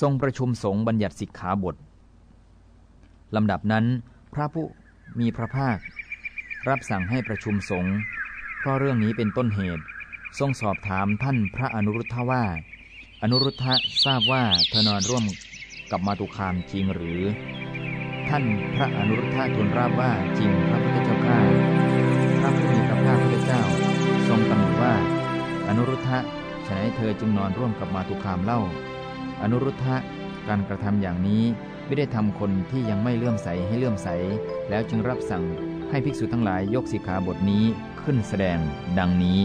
ทรงประชุมสงฆ์บัญญัติสิกขาบทลำดับนั้น พระผู้มีพระภาค รับสั่งให้ประชุมสงฆ์เพราะเรื่องนี้เป็นต้นเหตุ ทรงสอบถามท่านพระอนุรุทธว่า อนุรุทธะทราบว่าเธอนอนร่วมกับมาตุคามจริงหรือ ท่านพระอนุรุทธะทูลราบว่าจริงพระพุทธเจ้าข้าพระผู้มีพระภาคพุทธเจ้า ทรงตำหนิว่า อนุรุทธะฉะนัยเธอจึงนอนร่วมกับมาตุคามเล่า อนุรุทธะการกระทำอย่างนี้ไม่ได้ทำคนที่ยังไม่เลื่อมใสให้เลื่อมใส แล้วจึงรับสั่งให้ภิกษุทั้งหลายยกสิกขาบทนี้ขึ้นแสดงดังนี้